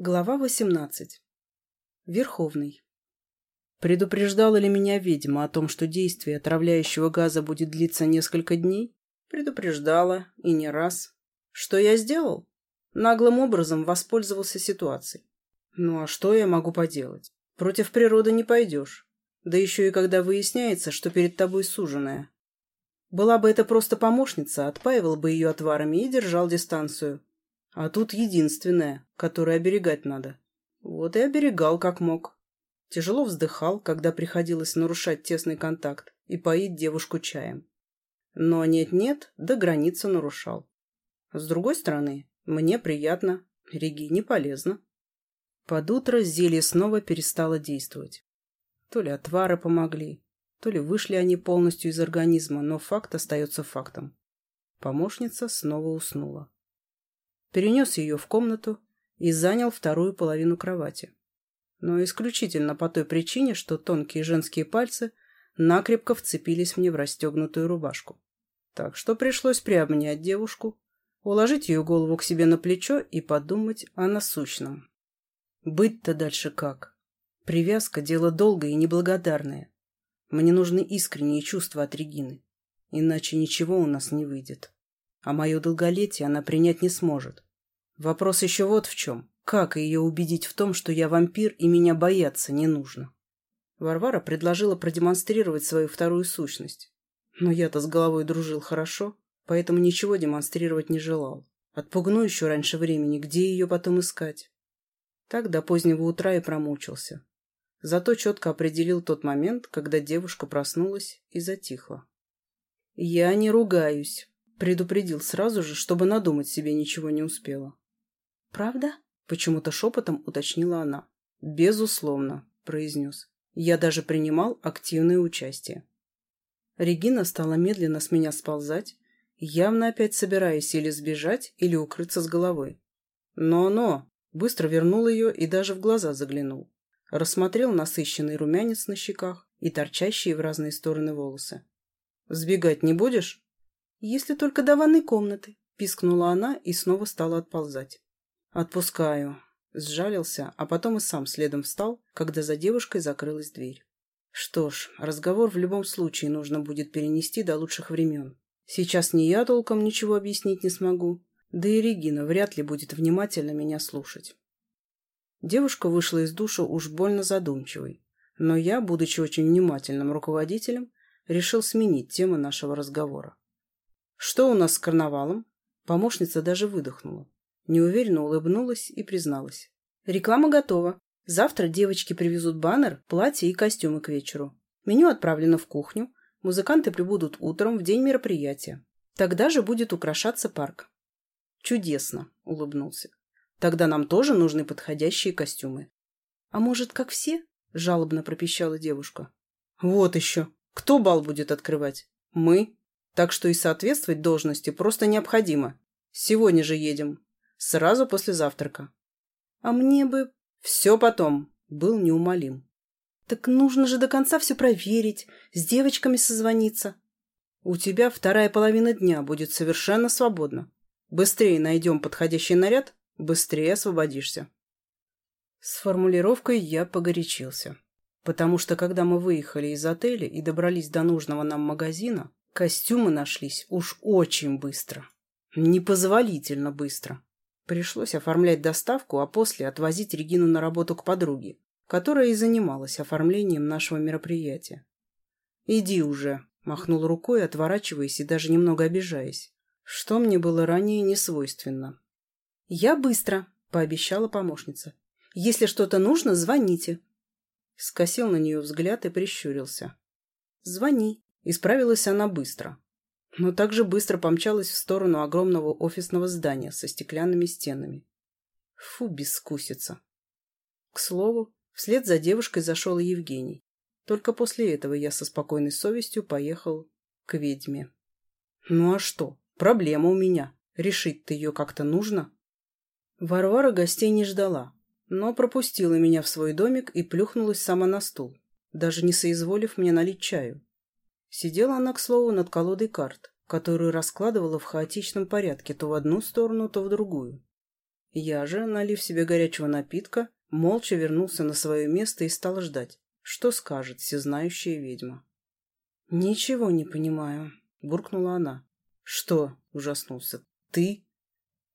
Глава 18. Верховный. Предупреждала ли меня ведьма о том, что действие отравляющего газа будет длиться несколько дней? Предупреждала, и не раз. Что я сделал? Наглым образом воспользовался ситуацией. Ну а что я могу поделать? Против природы не пойдешь. Да еще и когда выясняется, что перед тобой суженая. Была бы это просто помощница, отпаивал бы ее отварами и держал дистанцию. А тут единственное, которое оберегать надо. Вот и оберегал как мог. Тяжело вздыхал, когда приходилось нарушать тесный контакт и поить девушку чаем. Но нет-нет, до да границы нарушал. С другой стороны, мне приятно, Регине полезно. Под утро зелье снова перестало действовать. То ли отвары помогли, то ли вышли они полностью из организма, но факт остается фактом. Помощница снова уснула перенес ее в комнату и занял вторую половину кровати. Но исключительно по той причине, что тонкие женские пальцы накрепко вцепились мне в расстегнутую рубашку. Так что пришлось приобнять девушку, уложить ее голову к себе на плечо и подумать о насущном. Быть-то дальше как? Привязка – дело долгое и неблагодарное. Мне нужны искренние чувства от Регины, иначе ничего у нас не выйдет а мое долголетие она принять не сможет. Вопрос еще вот в чем. Как ее убедить в том, что я вампир и меня бояться не нужно? Варвара предложила продемонстрировать свою вторую сущность. Но я-то с головой дружил хорошо, поэтому ничего демонстрировать не желал. Отпугну еще раньше времени, где ее потом искать? Так до позднего утра и промучился. Зато четко определил тот момент, когда девушка проснулась и затихла. «Я не ругаюсь», Предупредил сразу же, чтобы надумать себе ничего не успела. «Правда?» – почему-то шепотом уточнила она. «Безусловно», – произнес. «Я даже принимал активное участие». Регина стала медленно с меня сползать, явно опять собираясь или сбежать, или укрыться с головы. Но оно – быстро вернул ее и даже в глаза заглянул. Рассмотрел насыщенный румянец на щеках и торчащие в разные стороны волосы. «Сбегать не будешь?» если только до ванной комнаты», — пискнула она и снова стала отползать. «Отпускаю», — сжалился, а потом и сам следом встал, когда за девушкой закрылась дверь. «Что ж, разговор в любом случае нужно будет перенести до лучших времен. Сейчас ни я толком ничего объяснить не смогу, да и Регина вряд ли будет внимательно меня слушать». Девушка вышла из душа уж больно задумчивой, но я, будучи очень внимательным руководителем, решил сменить тему нашего разговора. Что у нас с карнавалом? Помощница даже выдохнула. Неуверенно улыбнулась и призналась. Реклама готова. Завтра девочки привезут баннер, платье и костюмы к вечеру. Меню отправлено в кухню. Музыканты прибудут утром в день мероприятия. Тогда же будет украшаться парк. Чудесно, улыбнулся. Тогда нам тоже нужны подходящие костюмы. А может, как все? Жалобно пропищала девушка. Вот еще. Кто бал будет открывать? Мы так что и соответствовать должности просто необходимо. Сегодня же едем. Сразу после завтрака. А мне бы... Все потом. Был неумолим. Так нужно же до конца все проверить, с девочками созвониться. У тебя вторая половина дня будет совершенно свободна. Быстрее найдем подходящий наряд, быстрее освободишься. С формулировкой я погорячился. Потому что, когда мы выехали из отеля и добрались до нужного нам магазина, Костюмы нашлись уж очень быстро. Непозволительно быстро. Пришлось оформлять доставку, а после отвозить Регину на работу к подруге, которая и занималась оформлением нашего мероприятия. «Иди уже», — махнул рукой, отворачиваясь и даже немного обижаясь, что мне было ранее не свойственно. «Я быстро», — пообещала помощница. «Если что-то нужно, звоните». Скосил на нее взгляд и прищурился. «Звони», и справилась она быстро. Но также быстро помчалась в сторону огромного офисного здания со стеклянными стенами. Фу, бескусица. К слову, вслед за девушкой зашел Евгений. Только после этого я со спокойной совестью поехал к ведьме. Ну а что? Проблема у меня. Решить-то ее как-то нужно. Варвара гостей не ждала, но пропустила меня в свой домик и плюхнулась сама на стул, даже не соизволив мне налить чаю. Сидела она, к слову, над колодой карт, которую раскладывала в хаотичном порядке то в одну сторону, то в другую. Я же, налив себе горячего напитка, молча вернулся на свое место и стал ждать, что скажет всезнающая ведьма. «Ничего не понимаю», — буркнула она. «Что?» — ужаснулся. «Ты?»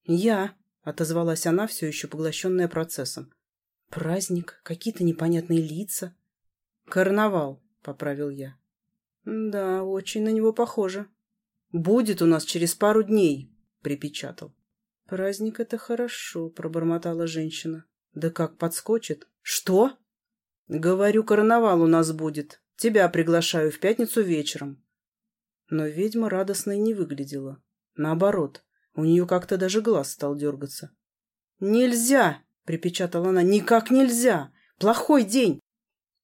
«Я», — отозвалась она, все еще поглощенная процессом. «Праздник, какие-то непонятные лица». «Карнавал», — поправил я. Да, очень на него похоже. Будет у нас через пару дней, припечатал. Праздник это хорошо, пробормотала женщина. Да как подскочит. Что? Говорю, карнавал у нас будет. Тебя приглашаю в пятницу вечером. Но ведьма радостной не выглядела. Наоборот, у нее как-то даже глаз стал дергаться. «Нельзя!» — припечатала она. «Никак нельзя! Плохой день!»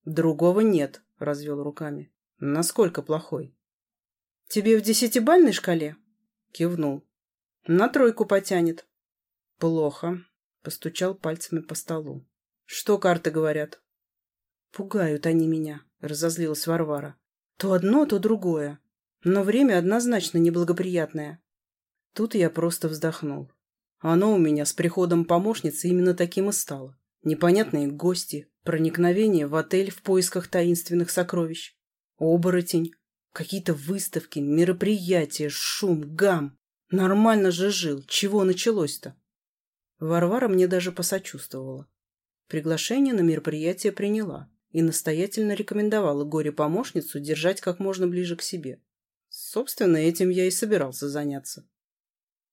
«Другого нет!» — развел руками. Насколько плохой? Тебе в десятибальной шкале? Кивнул. На тройку потянет. Плохо. Постучал пальцами по столу. Что карты говорят? Пугают они меня, разозлилась Варвара. То одно, то другое. Но время однозначно неблагоприятное. Тут я просто вздохнул. Оно у меня с приходом помощницы именно таким и стало. Непонятные гости, проникновение в отель в поисках таинственных сокровищ. Оборотень, какие-то выставки, мероприятия, шум, гам. Нормально же жил. Чего началось-то? Варвара мне даже посочувствовала. Приглашение на мероприятие приняла и настоятельно рекомендовала горе-помощницу держать как можно ближе к себе. Собственно, этим я и собирался заняться.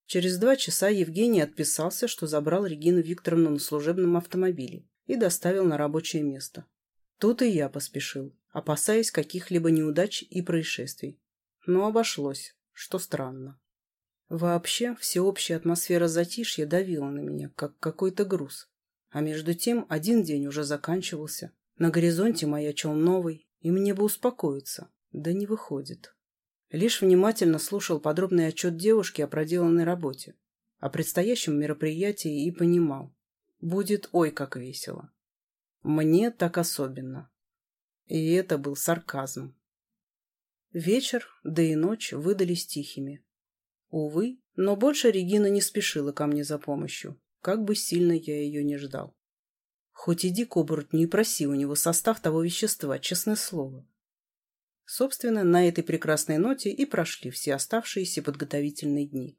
Через два часа Евгений отписался, что забрал Регину Викторовну на служебном автомобиле и доставил на рабочее место. Тут и я поспешил опасаясь каких-либо неудач и происшествий. Но обошлось, что странно. Вообще, всеобщая атмосфера затишья давила на меня, как какой-то груз. А между тем, один день уже заканчивался. На горизонте маячил новый, и мне бы успокоиться. Да не выходит. Лишь внимательно слушал подробный отчет девушки о проделанной работе, о предстоящем мероприятии и понимал. Будет ой как весело. Мне так особенно. И это был сарказм. Вечер, да и ночь выдались тихими. Увы, но больше Регина не спешила ко мне за помощью, как бы сильно я ее не ждал. Хоть иди к оборотню и проси у него состав того вещества, честное слово. Собственно, на этой прекрасной ноте и прошли все оставшиеся подготовительные дни.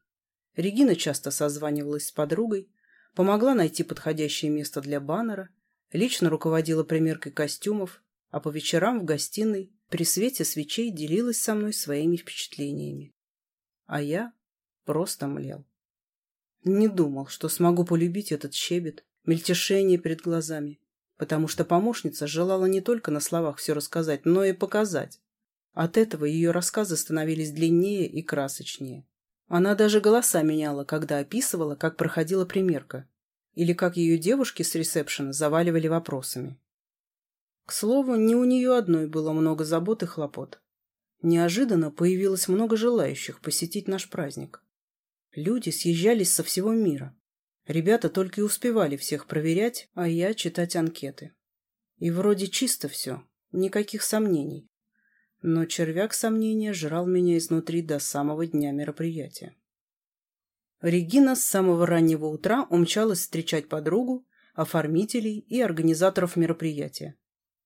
Регина часто созванивалась с подругой, помогла найти подходящее место для баннера, лично руководила примеркой костюмов, а по вечерам в гостиной при свете свечей делилась со мной своими впечатлениями. А я просто млел. Не думал, что смогу полюбить этот щебет, мельтешение перед глазами, потому что помощница желала не только на словах все рассказать, но и показать. От этого ее рассказы становились длиннее и красочнее. Она даже голоса меняла, когда описывала, как проходила примерка, или как ее девушки с ресепшена заваливали вопросами. К слову, не у нее одной было много забот и хлопот. Неожиданно появилось много желающих посетить наш праздник. Люди съезжались со всего мира. Ребята только и успевали всех проверять, а я читать анкеты. И вроде чисто все, никаких сомнений. Но червяк сомнения жрал меня изнутри до самого дня мероприятия. Регина с самого раннего утра умчалась встречать подругу, оформителей и организаторов мероприятия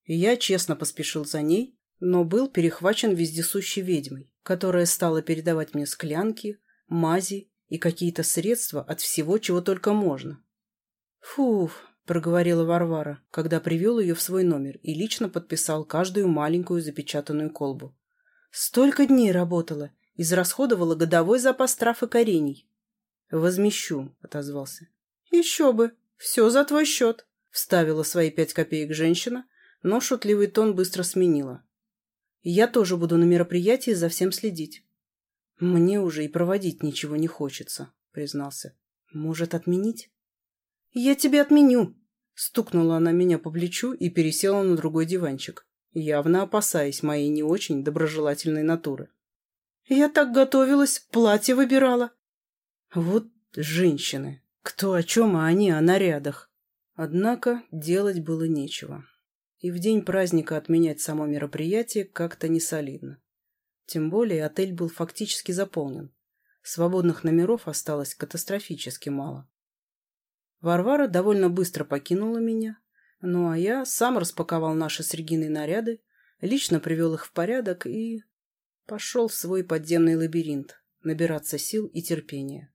я честно поспешил за ней, но был перехвачен вездесущей ведьмой, которая стала передавать мне склянки, мази и какие-то средства от всего, чего только можно. «Фуф», — проговорила Варвара, когда привел ее в свой номер и лично подписал каждую маленькую запечатанную колбу. «Столько дней работала, израсходовала годовой запас трав и корений». «Возмещу», — отозвался. «Еще бы, все за твой счет», — вставила свои пять копеек женщина, но шутливый тон быстро сменила. «Я тоже буду на мероприятии за всем следить». «Мне уже и проводить ничего не хочется», — признался. «Может, отменить?» «Я тебе отменю!» Стукнула она меня по плечу и пересела на другой диванчик, явно опасаясь моей не очень доброжелательной натуры. «Я так готовилась, платье выбирала». «Вот женщины! Кто о чем, а они о нарядах!» Однако делать было нечего и в день праздника отменять само мероприятие как-то не солидно. Тем более отель был фактически заполнен. Свободных номеров осталось катастрофически мало. Варвара довольно быстро покинула меня, ну а я сам распаковал наши с Региной наряды, лично привел их в порядок и... пошел в свой подземный лабиринт, набираться сил и терпения.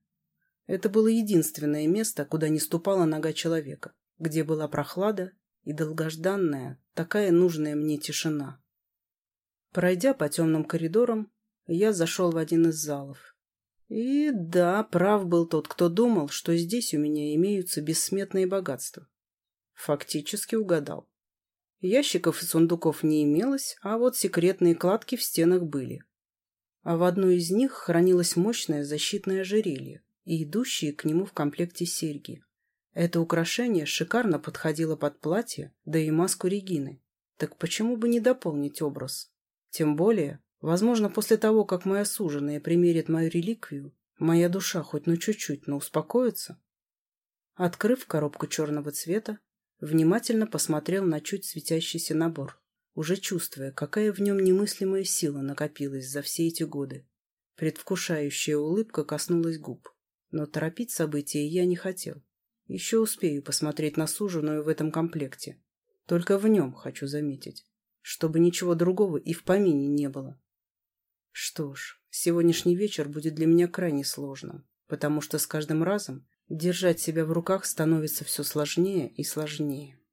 Это было единственное место, куда не ступала нога человека, где была прохлада и долгожданная, такая нужная мне тишина. Пройдя по темным коридорам, я зашел в один из залов. И да, прав был тот, кто думал, что здесь у меня имеются бессметные богатства. Фактически угадал. Ящиков и сундуков не имелось, а вот секретные кладки в стенах были. А в одной из них хранилось мощное защитное ожерелье и идущие к нему в комплекте серьги. Это украшение шикарно подходило под платье, да и маску Регины. Так почему бы не дополнить образ? Тем более, возможно, после того, как моя суженая примерит мою реликвию, моя душа хоть на чуть-чуть, но успокоится. Открыв коробку черного цвета, внимательно посмотрел на чуть светящийся набор, уже чувствуя, какая в нем немыслимая сила накопилась за все эти годы. Предвкушающая улыбка коснулась губ, но торопить события я не хотел. Еще успею посмотреть на суженую в этом комплекте. Только в нем хочу заметить, чтобы ничего другого и в помине не было. Что ж, сегодняшний вечер будет для меня крайне сложным, потому что с каждым разом держать себя в руках становится все сложнее и сложнее.